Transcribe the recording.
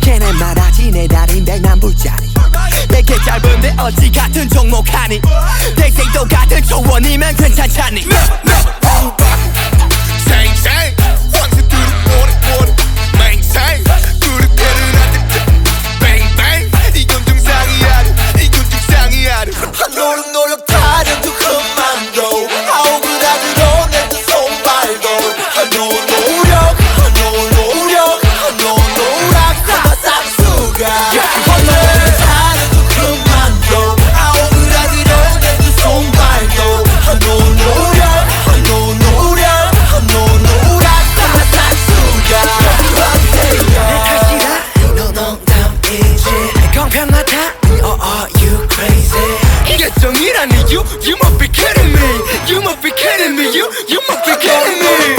걔네 말하지 내 달인데 난 불자리. 내게 짧은데 어찌 같은 종목하니? 대생도 같은 조원이면 괜찮잖니? you. You must be kidding me. You must be kidding me. You you must be kidding me.